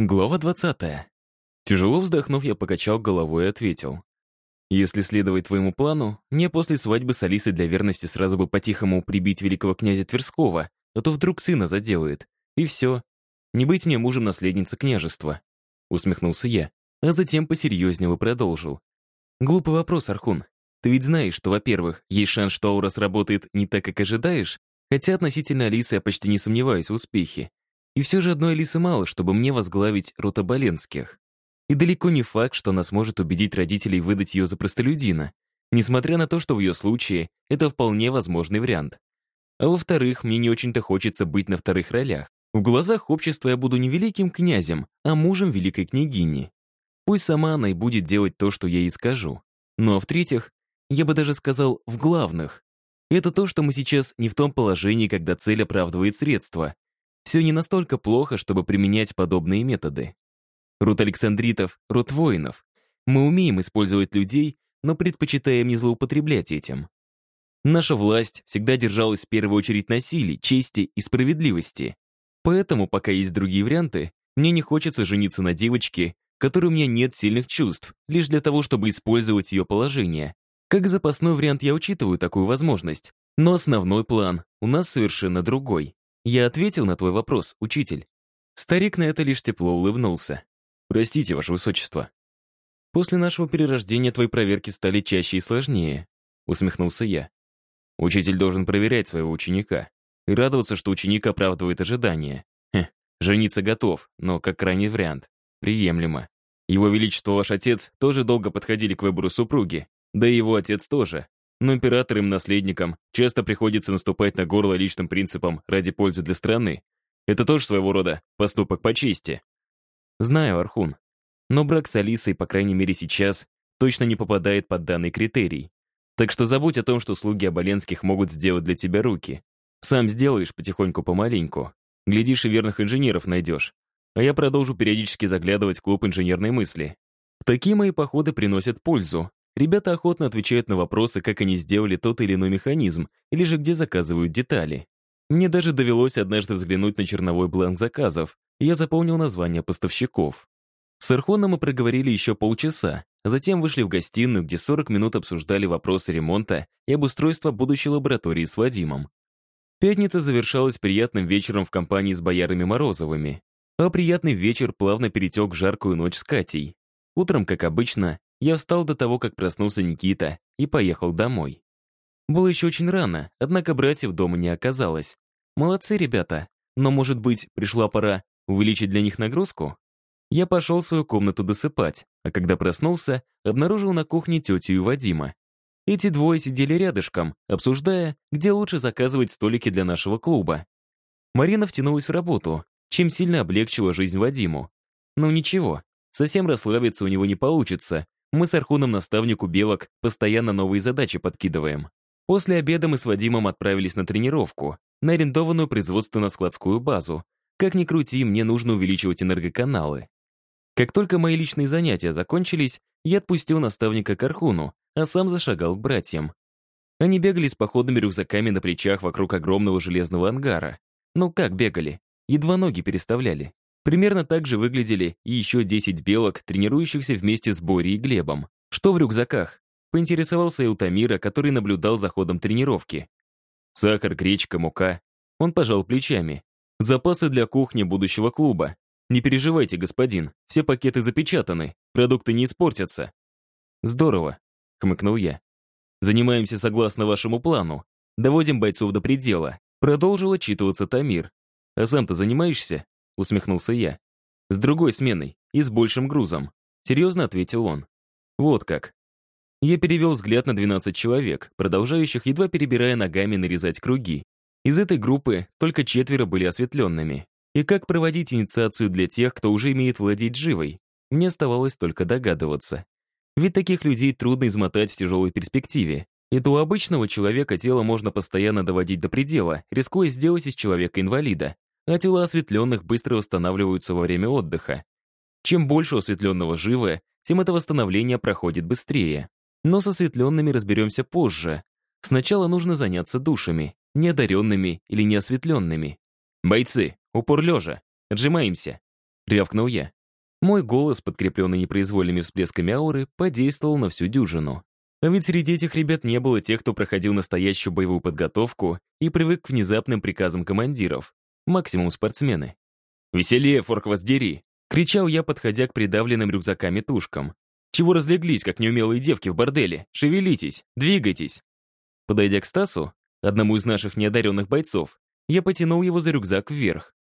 Глава 20. Тяжело вздохнув, я покачал головой и ответил. Если следовать твоему плану, мне после свадьбы с Алисой для верности сразу бы по-тихому прибить великого князя Тверского, а то вдруг сына заделает. И все. Не быть мне мужем наследницы княжества. Усмехнулся я, а затем посерьезнее продолжил. Глупый вопрос, Архун. Ты ведь знаешь, что, во-первых, есть шанс, что аура сработает не так, как ожидаешь, хотя относительно Алисы я почти не сомневаюсь в успехе. И все же одной Алисы мало, чтобы мне возглавить рота Боленских. И далеко не факт, что она сможет убедить родителей выдать ее за простолюдина, несмотря на то, что в ее случае это вполне возможный вариант. А во-вторых, мне не очень-то хочется быть на вторых ролях. В глазах общества я буду не великим князем, а мужем великой княгини. Пусть сама она и будет делать то, что я ей скажу. Ну а в-третьих, я бы даже сказал, в главных. Это то, что мы сейчас не в том положении, когда цель оправдывает средства, все не настолько плохо, чтобы применять подобные методы. Род Александритов — род воинов. Мы умеем использовать людей, но предпочитаем не злоупотреблять этим. Наша власть всегда держалась в первую очередь на силе, чести и справедливости. Поэтому, пока есть другие варианты, мне не хочется жениться на девочке, которой у меня нет сильных чувств, лишь для того, чтобы использовать ее положение. Как запасной вариант я учитываю такую возможность, но основной план у нас совершенно другой. Я ответил на твой вопрос, учитель. Старик на это лишь тепло улыбнулся. Простите, ваше высочество. После нашего перерождения твои проверки стали чаще и сложнее, усмехнулся я. Учитель должен проверять своего ученика и радоваться, что ученик оправдывает ожидания. Хе, жениться готов, но как крайний вариант. Приемлемо. Его Величество, ваш отец, тоже долго подходили к выбору супруги. Да и его отец тоже но императорам наследникам часто приходится наступать на горло личным принципам ради пользы для страны. Это тоже своего рода поступок по чести. Знаю, Архун. Но брак с Алисой, по крайней мере сейчас, точно не попадает под данный критерий. Так что забудь о том, что слуги Оболенских могут сделать для тебя руки. Сам сделаешь потихоньку-помаленьку. Глядишь, и верных инженеров найдешь. А я продолжу периодически заглядывать в клуб инженерной мысли. Такие мои походы приносят пользу, Ребята охотно отвечают на вопросы, как они сделали тот или иной механизм, или же где заказывают детали. Мне даже довелось однажды взглянуть на черновой бланк заказов, и я запомнил названия поставщиков. С Архоном мы проговорили еще полчаса, а затем вышли в гостиную, где 40 минут обсуждали вопросы ремонта и обустройства будущей лаборатории с Вадимом. Пятница завершалась приятным вечером в компании с боярами Морозовыми, а приятный вечер плавно перетек в жаркую ночь с Катей. Утром, как обычно, я встал до того, как проснулся Никита, и поехал домой. Было еще очень рано, однако братьев дома не оказалось. Молодцы ребята, но, может быть, пришла пора увеличить для них нагрузку? Я пошел в свою комнату досыпать, а когда проснулся, обнаружил на кухне тетю и Вадима. Эти двое сидели рядышком, обсуждая, где лучше заказывать столики для нашего клуба. Марина втянулась в работу, чем сильно облегчила жизнь Вадиму. Но ничего, совсем расслабиться у него не получится, мы с Архуном наставнику белок постоянно новые задачи подкидываем. После обеда мы с Вадимом отправились на тренировку, на арендованную производственно-складскую базу. Как ни крути, мне нужно увеличивать энергоканалы. Как только мои личные занятия закончились, я отпустил наставника к Архуну, а сам зашагал к братьям. Они бегали с походными рюкзаками на плечах вокруг огромного железного ангара. Ну как бегали? Едва ноги переставляли. Примерно так же выглядели и еще 10 белок, тренирующихся вместе с Борей и Глебом. Что в рюкзаках? Поинтересовался я у Тамира, который наблюдал за ходом тренировки. Сахар, гречка, мука. Он пожал плечами. Запасы для кухни будущего клуба. Не переживайте, господин, все пакеты запечатаны, продукты не испортятся. Здорово, хмыкнул я. Занимаемся согласно вашему плану. Доводим бойцов до предела. Продолжил отчитываться Тамир. А сам-то занимаешься? Усмехнулся я. «С другой сменой и с большим грузом», — серьезно ответил он. «Вот как». Я перевел взгляд на 12 человек, продолжающих, едва перебирая ногами, нарезать круги. Из этой группы только четверо были осветленными. И как проводить инициацию для тех, кто уже имеет владеть живой? Мне оставалось только догадываться. Ведь таких людей трудно измотать в тяжелой перспективе. Это у обычного человека тело можно постоянно доводить до предела, рискуя сделать из человека инвалида а тела осветленных быстро восстанавливаются во время отдыха. Чем больше осветленного живое, тем это восстановление проходит быстрее. Но с осветленными разберемся позже. Сначала нужно заняться душами, неодаренными или неосветленными. Бойцы, упор лежа, отжимаемся. рявкнул я. Мой голос, подкрепленный непроизвольными всплесками ауры, подействовал на всю дюжину. А ведь среди этих ребят не было тех, кто проходил настоящую боевую подготовку и привык к внезапным приказам командиров. Максимум спортсмены. «Веселее, форк вас дери!» — кричал я, подходя к придавленным рюкзаками тушкам. «Чего разлеглись, как неумелые девки в борделе? Шевелитесь, двигайтесь!» Подойдя к Стасу, одному из наших неодаренных бойцов, я потянул его за рюкзак вверх.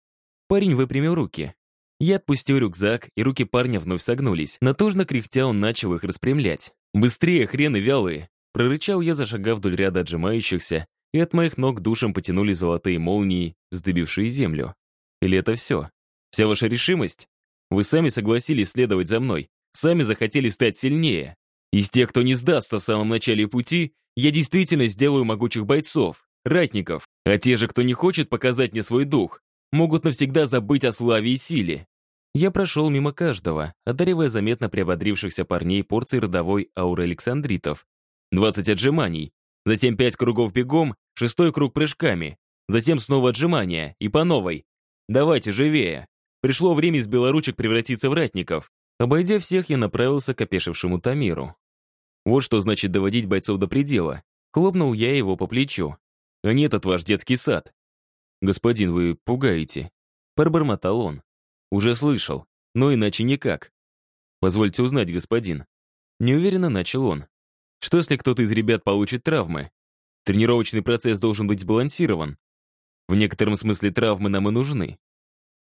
Парень выпрямил руки. Я отпустил рюкзак, и руки парня вновь согнулись. Натужно кряхтя он начал их распрямлять. «Быстрее, хрены вялые!» Прорычал я, зашагав вдоль ряда отжимающихся, и от моих ног душем потянули золотые молнии, вздыбившие землю. Или это все? Вся ваша решимость? Вы сами согласились следовать за мной, сами захотели стать сильнее. Из тех, кто не сдастся в самом начале пути, я действительно сделаю могучих бойцов, ратников, а те же, кто не хочет показать мне свой дух, могут навсегда забыть о славе и силе. Я прошел мимо каждого, одаривая заметно приободрившихся парней порцией родовой ауры Александритов. 20 отжиманий, затем 5 кругов бегом, шестой круг прыжками, затем снова отжимания и по новой. Давайте живее. Пришло время из белоручек превратиться в ратников. Обойдя всех, я направился к опешившему Тамиру. Вот что значит доводить бойцов до предела. Хлопнул я его по плечу. А не этот ваш детский сад. «Господин, вы пугаете», — пробормотал он. «Уже слышал, но иначе никак». «Позвольте узнать, господин». Неуверенно начал он. «Что, если кто-то из ребят получит травмы? Тренировочный процесс должен быть сбалансирован. В некотором смысле травмы нам и нужны».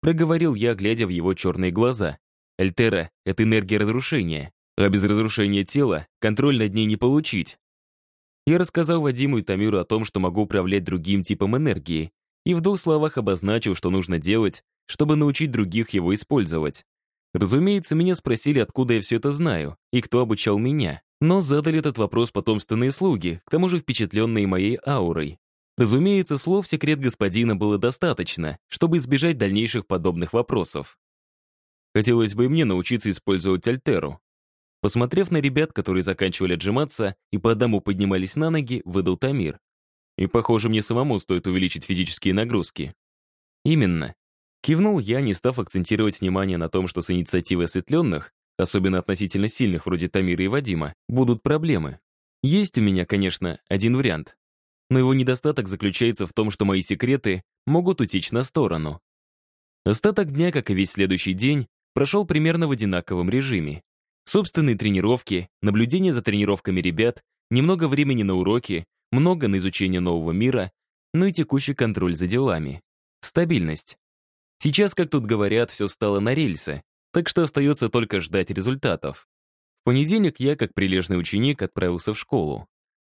Проговорил я, глядя в его черные глаза. Эльтера — это энергия разрушения, а без разрушения тела контроль над ней не получить. Я рассказал Вадиму и Тамиру о том, что могу управлять другим типом энергии, и в двух словах обозначил, что нужно делать, чтобы научить других его использовать. Разумеется, меня спросили, откуда я все это знаю, и кто обучал меня. Но задали этот вопрос потомственные слуги, к тому же впечатленные моей аурой. Разумеется, слов секрет господина было достаточно, чтобы избежать дальнейших подобных вопросов. Хотелось бы и мне научиться использовать Альтеру. Посмотрев на ребят, которые заканчивали отжиматься и по одному поднимались на ноги, выдал Тамир. И, похоже, мне самому стоит увеличить физические нагрузки. Именно. Кивнул я, не став акцентировать внимание на том, что с инициативой осветленных, особенно относительно сильных, вроде Тамира и Вадима, будут проблемы. Есть у меня, конечно, один вариант. Но его недостаток заключается в том, что мои секреты могут утечь на сторону. Остаток дня, как и весь следующий день, прошел примерно в одинаковом режиме. Собственные тренировки, наблюдение за тренировками ребят, немного времени на уроки, много на изучение нового мира, но и текущий контроль за делами. Стабильность. Сейчас, как тут говорят, все стало на рельсы, так что остается только ждать результатов. В понедельник я, как прилежный ученик, отправился в школу.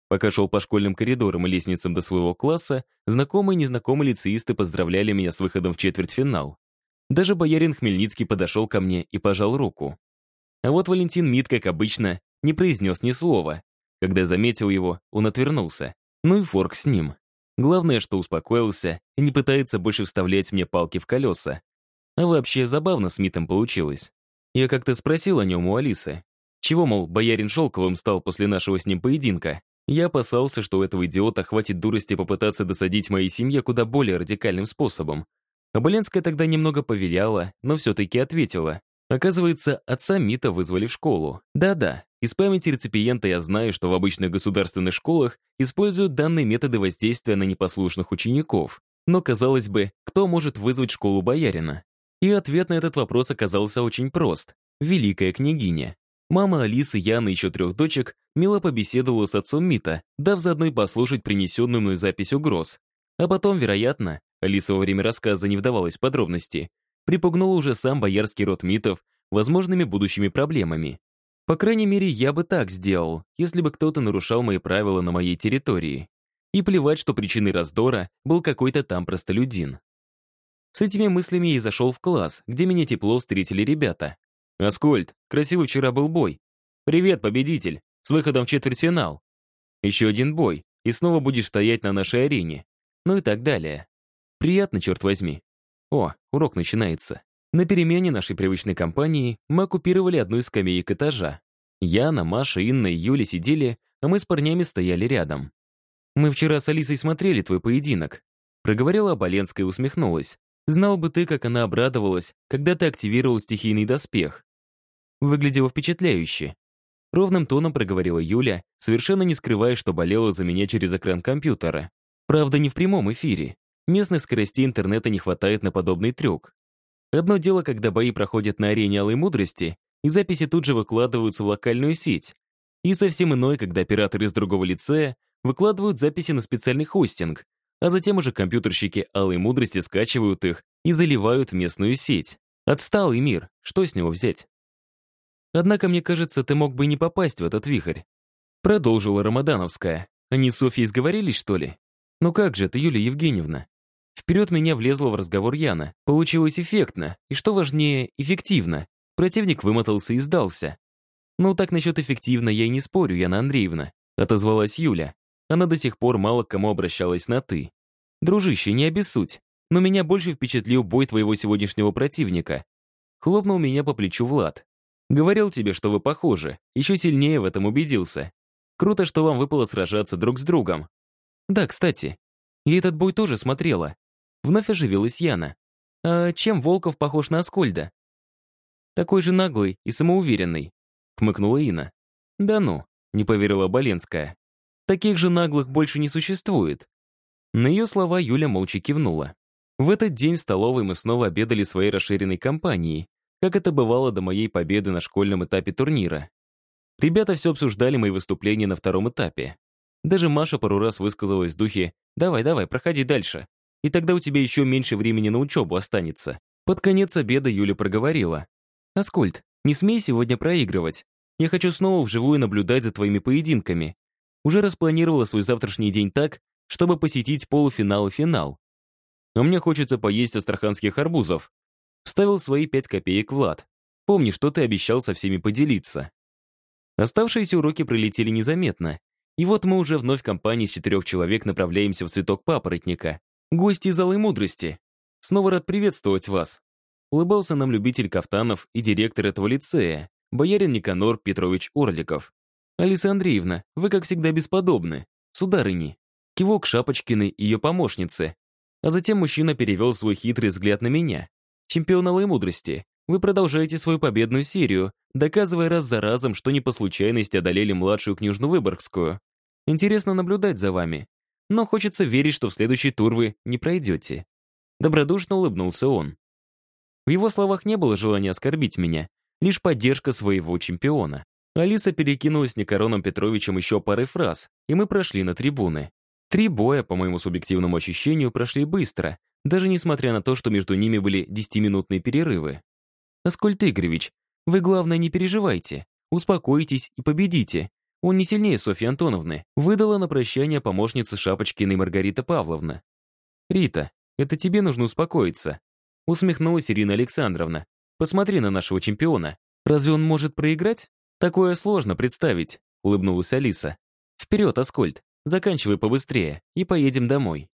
Пока шел по школьным коридорам и лестницам до своего класса, знакомые и незнакомые лицеисты поздравляли меня с выходом в четвертьфинал. Даже боярин Хмельницкий подошел ко мне и пожал руку. А вот Валентин Мид, как обычно, не произнес ни слова, когда заметил его, он отвернулся. Ну и форк с ним. Главное, что успокоился и не пытается больше вставлять мне палки в колеса. А вообще забавно с Митом получилось. Я как-то спросил о нем у Алисы. Чего, мол, боярин Шелковым стал после нашего с ним поединка? Я опасался, что у этого идиота хватит дурости попытаться досадить моей семье куда более радикальным способом. Оболенская тогда немного повеляла, но все-таки ответила. Оказывается, отца Мита вызвали в школу. Да-да, из памяти реципиента я знаю, что в обычных государственных школах используют данные методы воздействия на непослушных учеников. Но, казалось бы, кто может вызвать школу боярина? И ответ на этот вопрос оказался очень прост. Великая княгиня. Мама Алисы, Яны и еще трех дочек мило побеседовала с отцом Мита, дав заодно и послушать принесенную мной запись угроз. А потом, вероятно, Алиса во время рассказа не вдавалась в подробности, припугнул уже сам боярский род Митов возможными будущими проблемами. По крайней мере, я бы так сделал, если бы кто-то нарушал мои правила на моей территории. И плевать, что причиной раздора был какой-то там простолюдин. С этими мыслями я и зашел в класс, где меня тепло встретили ребята. «Аскольд, красивый вчера был бой. Привет, победитель, с выходом в четвертьфинал. Еще один бой, и снова будешь стоять на нашей арене. Ну и так далее. Приятно, черт возьми. О, урок начинается. На перемене нашей привычной компании мы оккупировали одну из скамеек этажа. Яна, Маша, Инна и Юля сидели, а мы с парнями стояли рядом. «Мы вчера с Алисой смотрели твой поединок», проговорила Оболенская и усмехнулась. Знал бы ты, как она обрадовалась, когда ты активировал стихийный доспех. Выглядело впечатляюще. Ровным тоном проговорила Юля, совершенно не скрывая, что болела за меня через экран компьютера. Правда, не в прямом эфире. Местных скоростей интернета не хватает на подобный трюк. Одно дело, когда бои проходят на арене Алой Мудрости, и записи тут же выкладываются в локальную сеть. И совсем иной, когда операторы из другого лицея выкладывают записи на специальный хостинг, а затем уже компьютерщики Алой Мудрости скачивают их и заливают в местную сеть. Отсталый мир, что с него взять? Однако, мне кажется, ты мог бы не попасть в этот вихрь. Продолжила Рамадановская. Они с Софьей сговорились, что ли? Ну как же это, Юлия Евгеньевна? Вперед меня влезла в разговор Яна. Получилось эффектно, и что важнее, эффективно. Противник вымотался и сдался. «Ну, так насчет эффективно я и не спорю, Яна Андреевна», отозвалась Юля. Она до сих пор мало к кому обращалась на «ты». «Дружище, не обессудь, но меня больше впечатлил бой твоего сегодняшнего противника». Хлопнул меня по плечу Влад. Говорил тебе, что вы похожи. Еще сильнее в этом убедился. Круто, что вам выпало сражаться друг с другом. Да, кстати, я этот бой тоже смотрела. Вновь оживилась Яна. А чем Волков похож на Аскольда? Такой же наглый и самоуверенный. Хмыкнула Ина. Да ну, не поверила Боленская. Таких же наглых больше не существует. На ее слова Юля молча кивнула. В этот день в столовой мы снова обедали своей расширенной компанией, как это бывало до моей победы на школьном этапе турнира. Ребята все обсуждали мои выступления на втором этапе. Даже Маша пару раз высказалась в духе «Давай, давай, проходи дальше, и тогда у тебя еще меньше времени на учебу останется». Под конец обеда Юля проговорила. «Аскольд, не смей сегодня проигрывать. Я хочу снова вживую наблюдать за твоими поединками. Уже распланировала свой завтрашний день так, чтобы посетить полуфинал и финал. А мне хочется поесть астраханских арбузов, Вставил свои пять копеек Влад. Помни, что ты обещал со всеми поделиться. Оставшиеся уроки пролетели незаметно. И вот мы уже вновь в компании из четырех человек направляемся в цветок папоротника. Гости из Алой Мудрости. Снова рад приветствовать вас. Улыбался нам любитель кафтанов и директор этого лицея, боярин Никанор Петрович Орликов. «Алиса Андреевна, вы, как всегда, бесподобны. Сударыни». Кивок Шапочкиной и ее помощницы. А затем мужчина перевел свой хитрый взгляд на меня. Чемпион алой мудрости, вы продолжаете свою победную серию, доказывая раз за разом, что не по случайности одолели младшую княжну Выборгскую. Интересно наблюдать за вами. Но хочется верить, что в следующий тур вы не пройдете. Добродушно улыбнулся он. В его словах не было желания оскорбить меня, лишь поддержка своего чемпиона. Алиса перекинулась с Никороном Петровичем еще парой фраз, и мы прошли на трибуны. Три боя, по моему субъективному ощущению, прошли быстро, даже несмотря на то, что между ними были десятиминутные перерывы. Аскольд Игоревич, вы, главное, не переживайте, успокойтесь и победите. Он не сильнее Софьи Антоновны, выдала на прощание помощница Шапочкиной Маргарита Павловна. «Рита, это тебе нужно успокоиться», усмехнулась Ирина Александровна. «Посмотри на нашего чемпиона. Разве он может проиграть? Такое сложно представить», улыбнулась Алиса. «Вперед, Аскольд, заканчивай побыстрее и поедем домой».